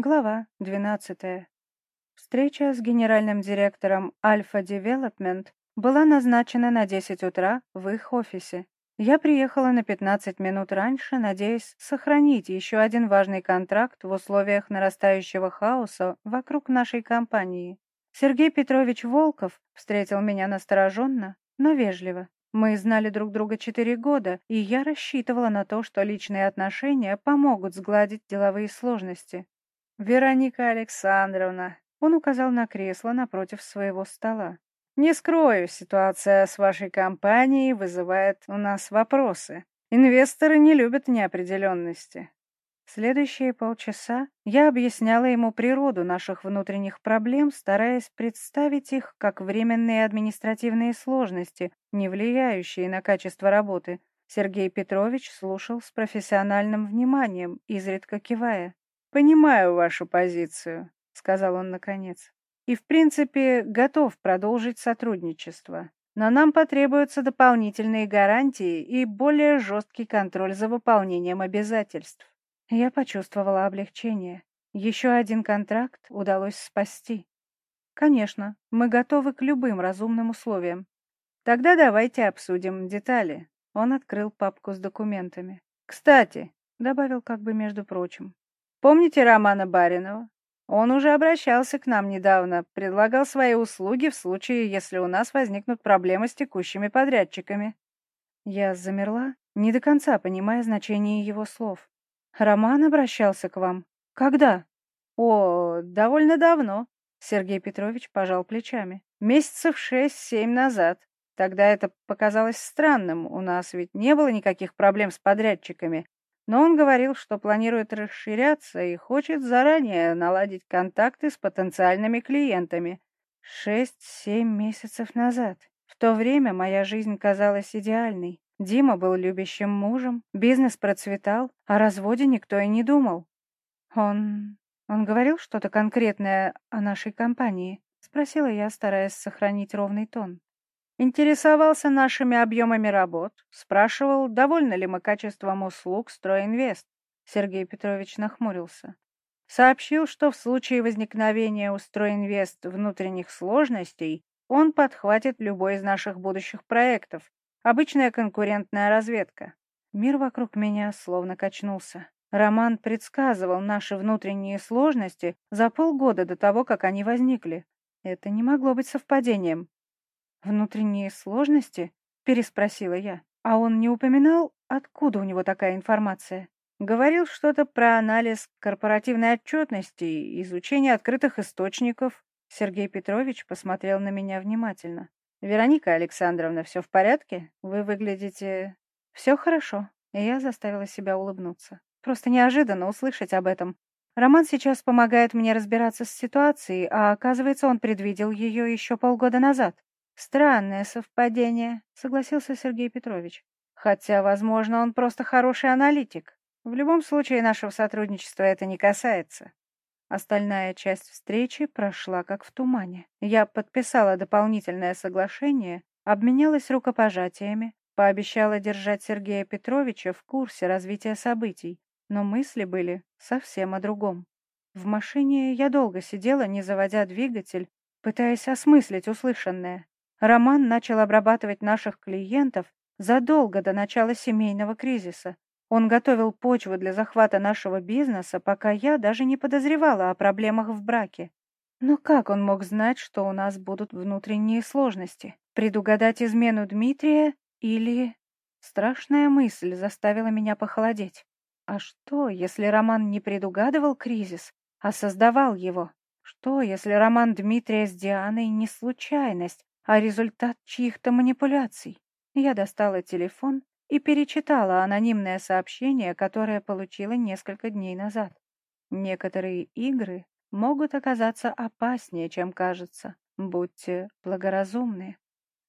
Глава 12. Встреча с генеральным директором Альфа Development была назначена на 10 утра в их офисе. Я приехала на 15 минут раньше, надеясь сохранить еще один важный контракт в условиях нарастающего хаоса вокруг нашей компании. Сергей Петрович Волков встретил меня настороженно, но вежливо. Мы знали друг друга четыре года, и я рассчитывала на то, что личные отношения помогут сгладить деловые сложности. «Вероника Александровна», — он указал на кресло напротив своего стола. «Не скрою, ситуация с вашей компанией вызывает у нас вопросы. Инвесторы не любят неопределенности». Следующие полчаса я объясняла ему природу наших внутренних проблем, стараясь представить их как временные административные сложности, не влияющие на качество работы. Сергей Петрович слушал с профессиональным вниманием, изредка кивая. «Понимаю вашу позицию», — сказал он наконец. «И, в принципе, готов продолжить сотрудничество. Но нам потребуются дополнительные гарантии и более жесткий контроль за выполнением обязательств». Я почувствовала облегчение. Еще один контракт удалось спасти. «Конечно, мы готовы к любым разумным условиям. Тогда давайте обсудим детали». Он открыл папку с документами. «Кстати», — добавил как бы между прочим, Помните Романа Баринова? Он уже обращался к нам недавно, предлагал свои услуги в случае, если у нас возникнут проблемы с текущими подрядчиками. Я замерла, не до конца понимая значение его слов. Роман обращался к вам. Когда? О, довольно давно. Сергей Петрович пожал плечами. Месяцев шесть-семь назад. Тогда это показалось странным, у нас ведь не было никаких проблем с подрядчиками, но он говорил, что планирует расширяться и хочет заранее наладить контакты с потенциальными клиентами. Шесть-семь месяцев назад. В то время моя жизнь казалась идеальной. Дима был любящим мужем, бизнес процветал, о разводе никто и не думал. Он... он говорил что-то конкретное о нашей компании? Спросила я, стараясь сохранить ровный тон. Интересовался нашими объемами работ, спрашивал, довольны ли мы качеством услуг «Стройинвест». Сергей Петрович нахмурился. Сообщил, что в случае возникновения у «Стройинвест» внутренних сложностей он подхватит любой из наших будущих проектов. Обычная конкурентная разведка. Мир вокруг меня словно качнулся. Роман предсказывал наши внутренние сложности за полгода до того, как они возникли. Это не могло быть совпадением. «Внутренние сложности?» — переспросила я. «А он не упоминал, откуда у него такая информация?» Говорил что-то про анализ корпоративной отчетности, изучение открытых источников. Сергей Петрович посмотрел на меня внимательно. «Вероника Александровна, все в порядке? Вы выглядите...» «Все хорошо». И я заставила себя улыбнуться. Просто неожиданно услышать об этом. Роман сейчас помогает мне разбираться с ситуацией, а оказывается, он предвидел ее еще полгода назад. Странное совпадение, согласился Сергей Петрович. Хотя, возможно, он просто хороший аналитик. В любом случае, нашего сотрудничества это не касается. Остальная часть встречи прошла как в тумане. Я подписала дополнительное соглашение, обменялась рукопожатиями, пообещала держать Сергея Петровича в курсе развития событий, но мысли были совсем о другом. В машине я долго сидела, не заводя двигатель, пытаясь осмыслить услышанное. Роман начал обрабатывать наших клиентов задолго до начала семейного кризиса. Он готовил почву для захвата нашего бизнеса, пока я даже не подозревала о проблемах в браке. Но как он мог знать, что у нас будут внутренние сложности? Предугадать измену Дмитрия или... Страшная мысль заставила меня похолодеть. А что, если Роман не предугадывал кризис, а создавал его? Что, если роман Дмитрия с Дианой не случайность, а результат чьих-то манипуляций. Я достала телефон и перечитала анонимное сообщение, которое получила несколько дней назад. Некоторые игры могут оказаться опаснее, чем кажется. Будьте благоразумны.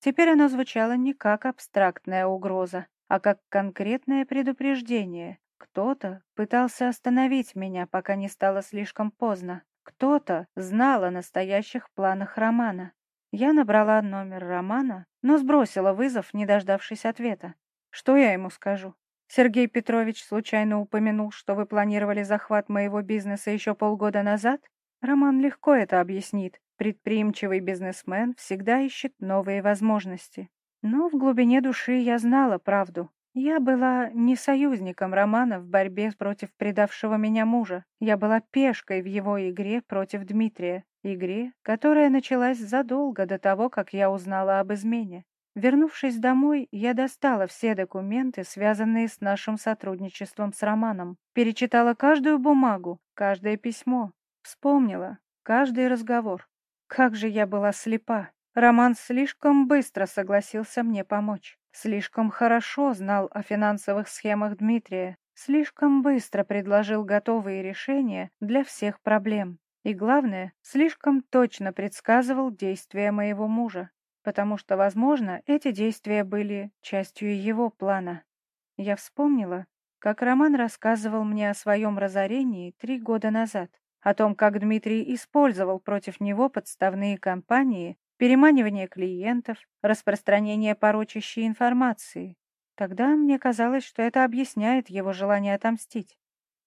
Теперь оно звучало не как абстрактная угроза, а как конкретное предупреждение. Кто-то пытался остановить меня, пока не стало слишком поздно. Кто-то знал о настоящих планах Романа. Я набрала номер Романа, но сбросила вызов, не дождавшись ответа. Что я ему скажу? Сергей Петрович случайно упомянул, что вы планировали захват моего бизнеса еще полгода назад? Роман легко это объяснит. Предприимчивый бизнесмен всегда ищет новые возможности. Но в глубине души я знала правду. Я была не союзником Романа в борьбе против предавшего меня мужа. Я была пешкой в его игре против Дмитрия. Игре, которая началась задолго до того, как я узнала об измене. Вернувшись домой, я достала все документы, связанные с нашим сотрудничеством с Романом. Перечитала каждую бумагу, каждое письмо. Вспомнила каждый разговор. Как же я была слепа. Роман слишком быстро согласился мне помочь. Слишком хорошо знал о финансовых схемах Дмитрия. Слишком быстро предложил готовые решения для всех проблем. И главное, слишком точно предсказывал действия моего мужа, потому что, возможно, эти действия были частью его плана. Я вспомнила, как Роман рассказывал мне о своем разорении три года назад, о том, как Дмитрий использовал против него подставные кампании переманивание клиентов, распространение порочащей информации. Тогда мне казалось, что это объясняет его желание отомстить.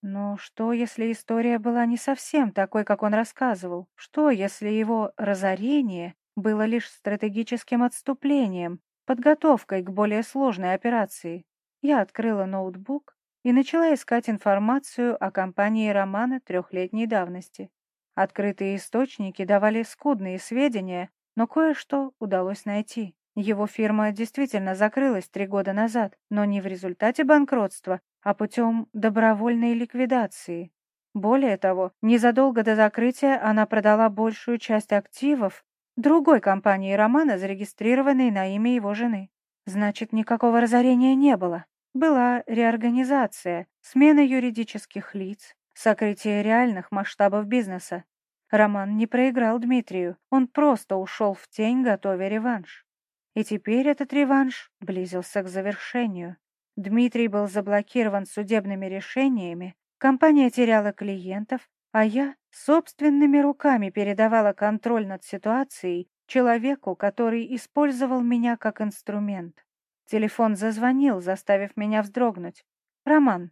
Но что, если история была не совсем такой, как он рассказывал? Что, если его разорение было лишь стратегическим отступлением, подготовкой к более сложной операции? Я открыла ноутбук и начала искать информацию о компании Романа трехлетней давности. Открытые источники давали скудные сведения но кое-что удалось найти. Его фирма действительно закрылась три года назад, но не в результате банкротства, а путем добровольной ликвидации. Более того, незадолго до закрытия она продала большую часть активов другой компании Романа, зарегистрированной на имя его жены. Значит, никакого разорения не было. Была реорганизация, смена юридических лиц, сокрытие реальных масштабов бизнеса. Роман не проиграл Дмитрию, он просто ушел в тень, готовя реванш. И теперь этот реванш близился к завершению. Дмитрий был заблокирован судебными решениями, компания теряла клиентов, а я собственными руками передавала контроль над ситуацией человеку, который использовал меня как инструмент. Телефон зазвонил, заставив меня вздрогнуть. «Роман».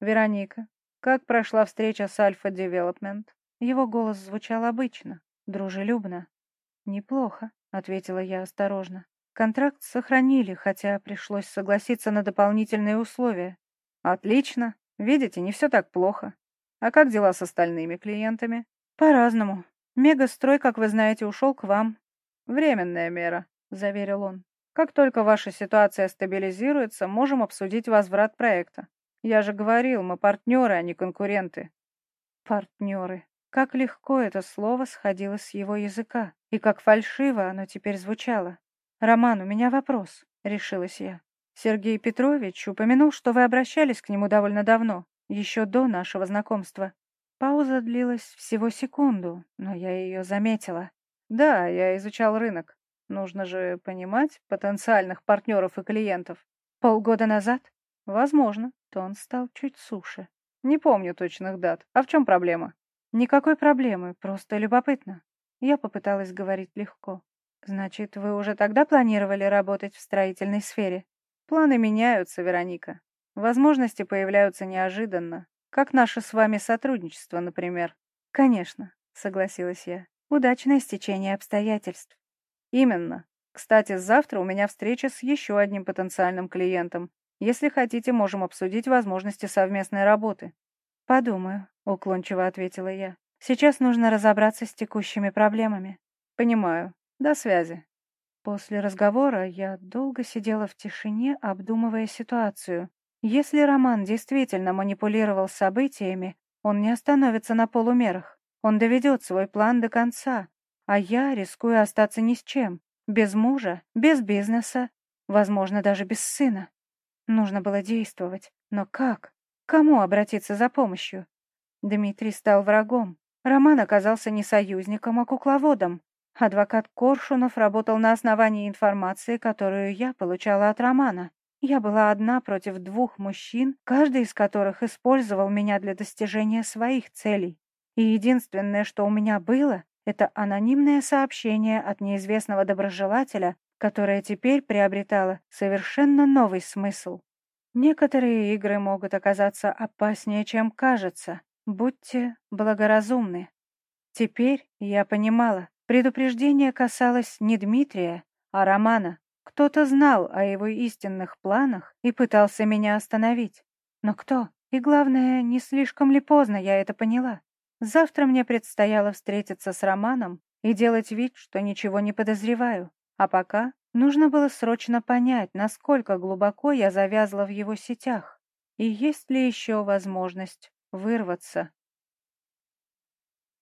«Вероника, как прошла встреча с Альфа Девелопмент?» Его голос звучал обычно, дружелюбно. «Неплохо», — ответила я осторожно. «Контракт сохранили, хотя пришлось согласиться на дополнительные условия». «Отлично. Видите, не все так плохо. А как дела с остальными клиентами?» «По-разному. Мегастрой, как вы знаете, ушел к вам». «Временная мера», — заверил он. «Как только ваша ситуация стабилизируется, можем обсудить возврат проекта. Я же говорил, мы партнеры, а не конкуренты». «Партнеры», как легко это слово сходило с его языка, и как фальшиво оно теперь звучало. «Роман, у меня вопрос», — решилась я. «Сергей Петрович упомянул, что вы обращались к нему довольно давно, еще до нашего знакомства». Пауза длилась всего секунду, но я ее заметила. «Да, я изучал рынок. Нужно же понимать потенциальных партнеров и клиентов. Полгода назад? Возможно. Тон стал чуть суше. Не помню точных дат. А в чем проблема? «Никакой проблемы, просто любопытно». Я попыталась говорить легко. «Значит, вы уже тогда планировали работать в строительной сфере?» «Планы меняются, Вероника. Возможности появляются неожиданно, как наше с вами сотрудничество, например». «Конечно», — согласилась я. «Удачное стечение обстоятельств». «Именно. Кстати, завтра у меня встреча с еще одним потенциальным клиентом. Если хотите, можем обсудить возможности совместной работы». «Подумаю», — уклончиво ответила я. «Сейчас нужно разобраться с текущими проблемами». «Понимаю. До связи». После разговора я долго сидела в тишине, обдумывая ситуацию. Если Роман действительно манипулировал событиями, он не остановится на полумерах. Он доведет свой план до конца. А я рискую остаться ни с чем. Без мужа, без бизнеса, возможно, даже без сына. Нужно было действовать. Но как? Кому обратиться за помощью? Дмитрий стал врагом. Роман оказался не союзником, а кукловодом. Адвокат Коршунов работал на основании информации, которую я получала от Романа. Я была одна против двух мужчин, каждый из которых использовал меня для достижения своих целей. И единственное, что у меня было, это анонимное сообщение от неизвестного доброжелателя, которое теперь приобретало совершенно новый смысл. Некоторые игры могут оказаться опаснее, чем кажется. Будьте благоразумны. Теперь я понимала, предупреждение касалось не Дмитрия, а Романа. Кто-то знал о его истинных планах и пытался меня остановить. Но кто? И главное, не слишком ли поздно я это поняла? Завтра мне предстояло встретиться с Романом и делать вид, что ничего не подозреваю. А пока нужно было срочно понять, насколько глубоко я завязла в его сетях. И есть ли еще возможность вырваться